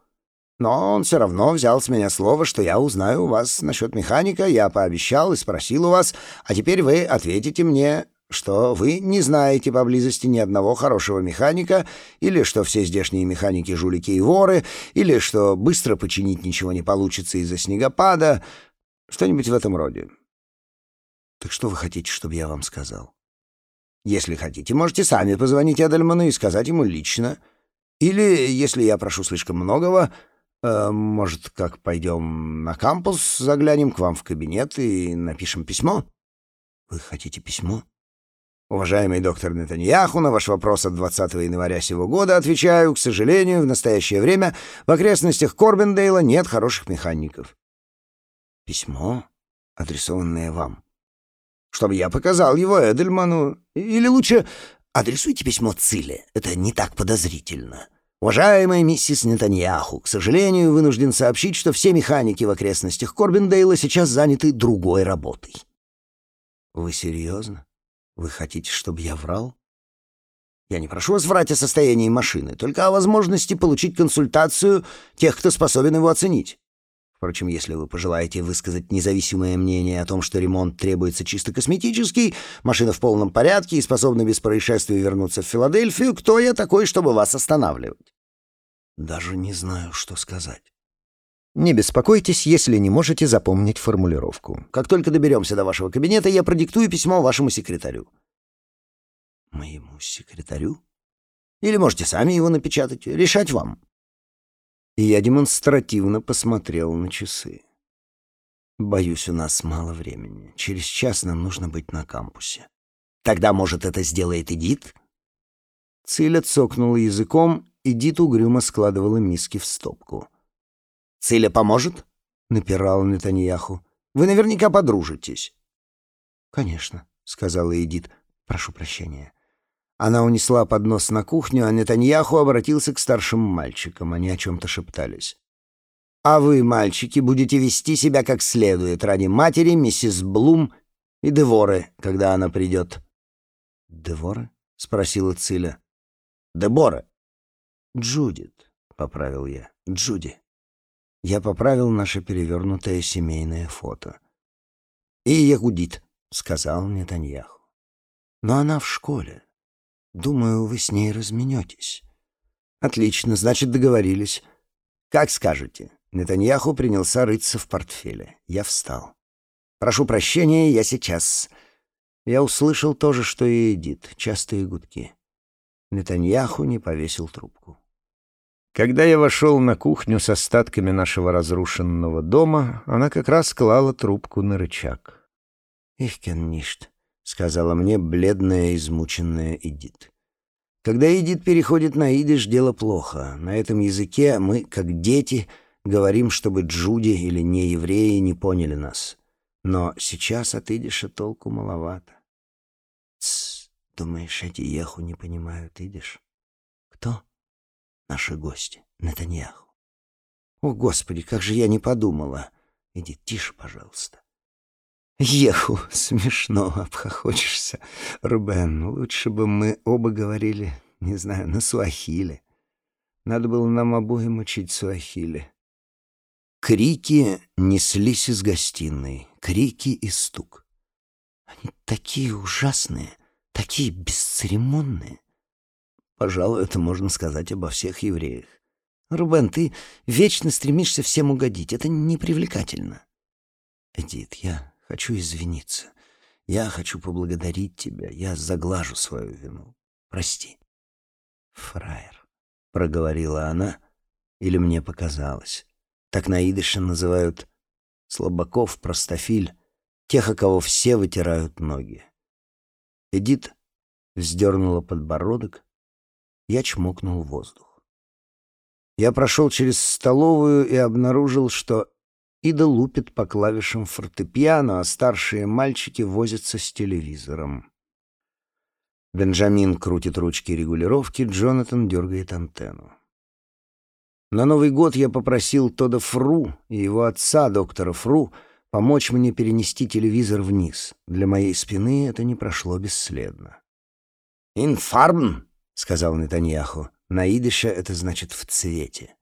Но он все равно взял с меня слово, что я узнаю у вас насчет механика, я пообещал и спросил у вас, а теперь вы ответите мне, что вы не знаете поблизости ни одного хорошего механика, или что все здешние механики — жулики и воры, или что быстро починить ничего не получится из-за снегопада, что-нибудь в этом роде. Так что вы хотите, чтобы я вам сказал? Если хотите, можете сами позвонить Эдельману и сказать ему лично. Или, если я прошу слишком многого, Э, может, как пойдем на кампус, заглянем к вам в кабинет и напишем письмо? Вы хотите письмо? Уважаемый доктор Нетаньяху, на ваш вопрос от 20 января сего года отвечаю, к сожалению, в настоящее время в окрестностях Корбендейла нет хороших механиков. Письмо, адресованное вам. Чтобы я показал его Эдельману. Или лучше, адресуйте письмо Циле. Это не так подозрительно. Уважаемая миссис Нетаньяху, к сожалению, вынужден сообщить, что все механики в окрестностях Корбендейла сейчас заняты другой работой. Вы серьезно? Вы хотите, чтобы я врал? Я не прошу вас врать о состоянии машины, только о возможности получить консультацию тех, кто способен его оценить. Впрочем, если вы пожелаете высказать независимое мнение о том, что ремонт требуется чисто косметический, машина в полном порядке и способна без происшествий вернуться в Филадельфию, кто я такой, чтобы вас останавливать? Даже не знаю, что сказать. Не беспокойтесь, если не можете запомнить формулировку. Как только доберемся до вашего кабинета, я продиктую письмо вашему секретарю. Моему секретарю? Или можете сами его напечатать, решать вам и я демонстративно посмотрел на часы. Боюсь, у нас мало времени. Через час нам нужно быть на кампусе. Тогда, может, это сделает Эдит? Циля цокнула языком, Эдит угрюмо складывала миски в стопку. «Циля поможет?» — напирал Нетаньяху. «Вы наверняка подружитесь». «Конечно», — сказала Эдит. «Прошу прощения». Она унесла поднос на кухню, а Нетаньяху обратился к старшим мальчикам. Они о чем-то шептались. «А вы, мальчики, будете вести себя как следует ради матери, миссис Блум и Деворы, когда она придет». «Деворы?» — спросила Циля. «Дебора». «Джудит», — поправил я. «Джуди». Я поправил наше перевернутое семейное фото. «И Ягудит», — сказал Нетаньяху. «Но она в школе. Думаю, вы с ней разменетесь. Отлично, значит, договорились. Как скажете. Нетаньяху принялся рыться в портфеле. Я встал. Прошу прощения, я сейчас. Я услышал то же, что и Эдит, частые гудки. Нетаньяху не повесил трубку. Когда я вошел на кухню с остатками нашего разрушенного дома, она как раз клала трубку на рычаг. «Их кенништ», — сказала мне бледная, измученная Эдит. Когда Эдит переходит на идиш, дело плохо. На этом языке мы, как дети, говорим, чтобы Джуди или неевреи не поняли нас. Но сейчас от идиша толку маловато. Тссс, думаешь, эти еху не понимают идиш? Кто? Наши гости, Натаньяху. О, Господи, как же я не подумала. Иди тише, пожалуйста. Еху, смешно обхохочешься. Рубен, лучше бы мы оба говорили, не знаю, на суахиле. Надо было нам обоим учить суахиле. Крики неслись из гостиной, крики и стук. Они такие ужасные, такие бесцеремонные. Пожалуй, это можно сказать обо всех евреях. Рубен, ты вечно стремишься всем угодить. Это непривлекательно. Эдит, я Хочу извиниться. Я хочу поблагодарить тебя. Я заглажу свою вину. Прости. Фраер, проговорила она, или мне показалось. Так на идыше называют слабаков, простофиль, тех, о кого все вытирают ноги. Эдит вздернула подбородок, я чмокнул воздух. Я прошел через столовую и обнаружил, что Ида лупит по клавишам фортепиано, а старшие мальчики возятся с телевизором. Бенджамин крутит ручки регулировки, Джонатан дергает антенну. На Новый год я попросил Тода Фру и его отца, доктора Фру, помочь мне перенести телевизор вниз. Для моей спины это не прошло бесследно. «Инфарбн», — сказал Нетаньяху. На это значит «в цвете».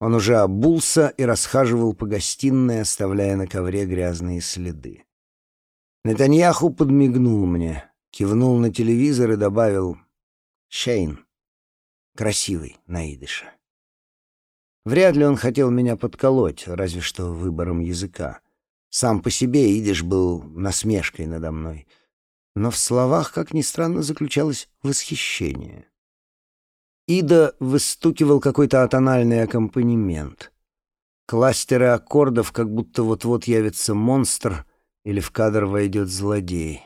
Он уже обулся и расхаживал по гостиной, оставляя на ковре грязные следы. Нетаньяху подмигнул мне, кивнул на телевизор и добавил «Шейн». Красивый на. Вряд ли он хотел меня подколоть, разве что выбором языка. Сам по себе идиш был насмешкой надо мной — но в словах, как ни странно, заключалось восхищение. Ида выстукивал какой-то атональный аккомпанемент. Кластеры аккордов, как будто вот-вот явится монстр или в кадр войдет злодей.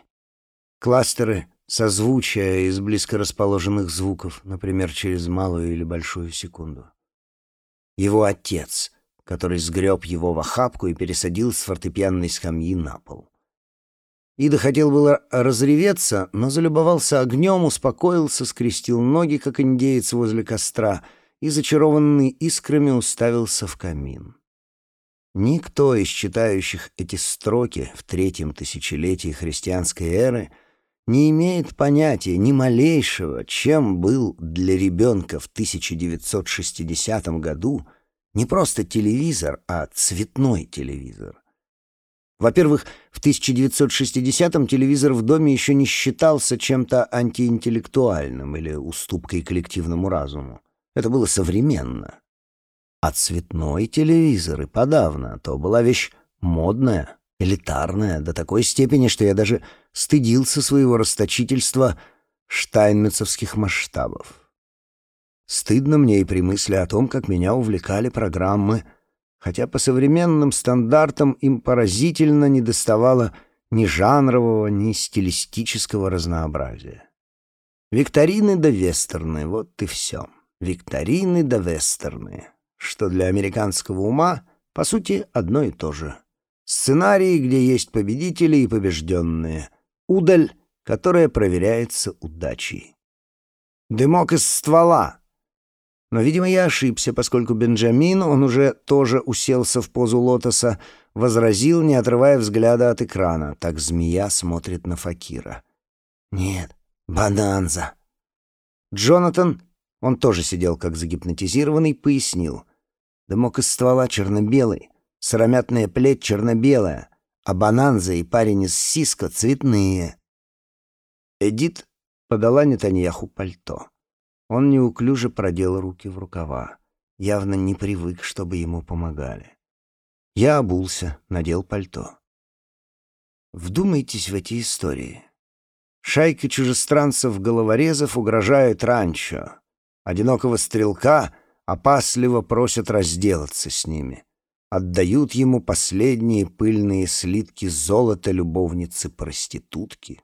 Кластеры созвучия из близко расположенных звуков, например, через малую или большую секунду. Его отец, который сгреб его в охапку и пересадил с фортепианной скамьи на пол. Ида хотел было разреветься, но залюбовался огнем, успокоился, скрестил ноги, как индеец возле костра, и, зачарованный искрами, уставился в камин. Никто из читающих эти строки в третьем тысячелетии христианской эры не имеет понятия ни малейшего, чем был для ребенка в 1960 году не просто телевизор, а цветной телевизор. Во-первых, в 1960-м телевизор в доме еще не считался чем-то антиинтеллектуальным или уступкой коллективному разуму. Это было современно. А цветной телевизор и подавно, то была вещь модная, элитарная, до такой степени, что я даже стыдился своего расточительства штайнмитцевских масштабов. Стыдно мне и при мысли о том, как меня увлекали программы хотя по современным стандартам им поразительно недоставало ни жанрового, ни стилистического разнообразия. Викторины да вестерны — вот и все. Викторины да вестерны, что для американского ума, по сути, одно и то же. Сценарии, где есть победители и побежденные. Удаль, которая проверяется удачей. Дымок из ствола — но, видимо, я ошибся, поскольку Бенджамин, он уже тоже уселся в позу лотоса, возразил, не отрывая взгляда от экрана. Так змея смотрит на Факира. «Нет, бананза». Джонатан, он тоже сидел как загипнотизированный, пояснил. Дымок из ствола черно-белый, сыромятная плеть черно-белая, а бананза и парень из Сиско цветные. Эдит подала Нетаньяху пальто. Он неуклюже продел руки в рукава, явно не привык, чтобы ему помогали. Я обулся, надел пальто. Вдумайтесь в эти истории. Шайка чужестранцев-головорезов угрожает ранчо. Одинокого стрелка опасливо просят разделаться с ними. Отдают ему последние пыльные слитки золота любовницы-проститутки.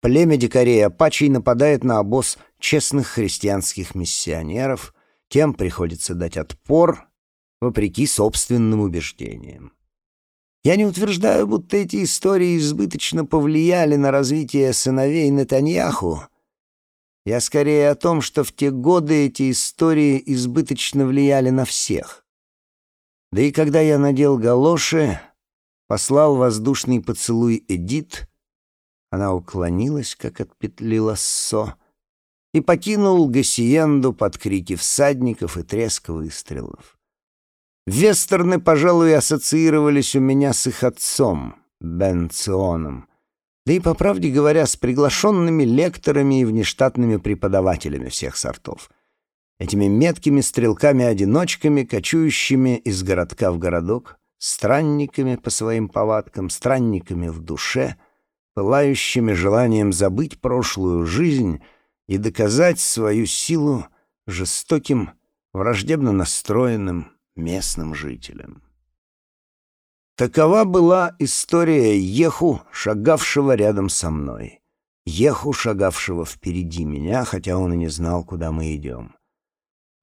Племя дикарей Апачей нападает на обоз честных христианских миссионеров, тем приходится дать отпор, вопреки собственным убеждениям. Я не утверждаю, будто эти истории избыточно повлияли на развитие сыновей Нетаньяху. Я скорее о том, что в те годы эти истории избыточно влияли на всех. Да и когда я надел галоши, послал воздушный поцелуй Эдит — она уклонилась, как от петли лассо, и покинул Гассиенду под крики всадников и треск выстрелов. Вестерны, пожалуй, ассоциировались у меня с их отцом, Бенционом, да и, по правде говоря, с приглашенными лекторами и внештатными преподавателями всех сортов. Этими меткими стрелками-одиночками, кочующими из городка в городок, странниками по своим повадкам, странниками в душе — пылающими желанием забыть прошлую жизнь и доказать свою силу жестоким, враждебно настроенным местным жителям. Такова была история Еху, шагавшего рядом со мной. Еху, шагавшего впереди меня, хотя он и не знал, куда мы идем.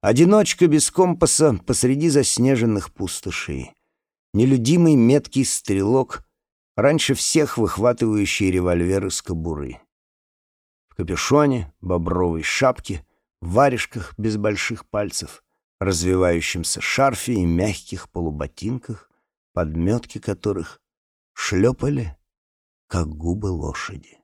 Одиночка без компаса посреди заснеженных пустошей. Нелюдимый меткий стрелок, раньше всех выхватывающий револьвер из кобуры. Капюшоне, бобровой шапке, варежках без больших пальцев, развивающемся шарфе и мягких полуботинках, подметки которых шлепали, как губы лошади.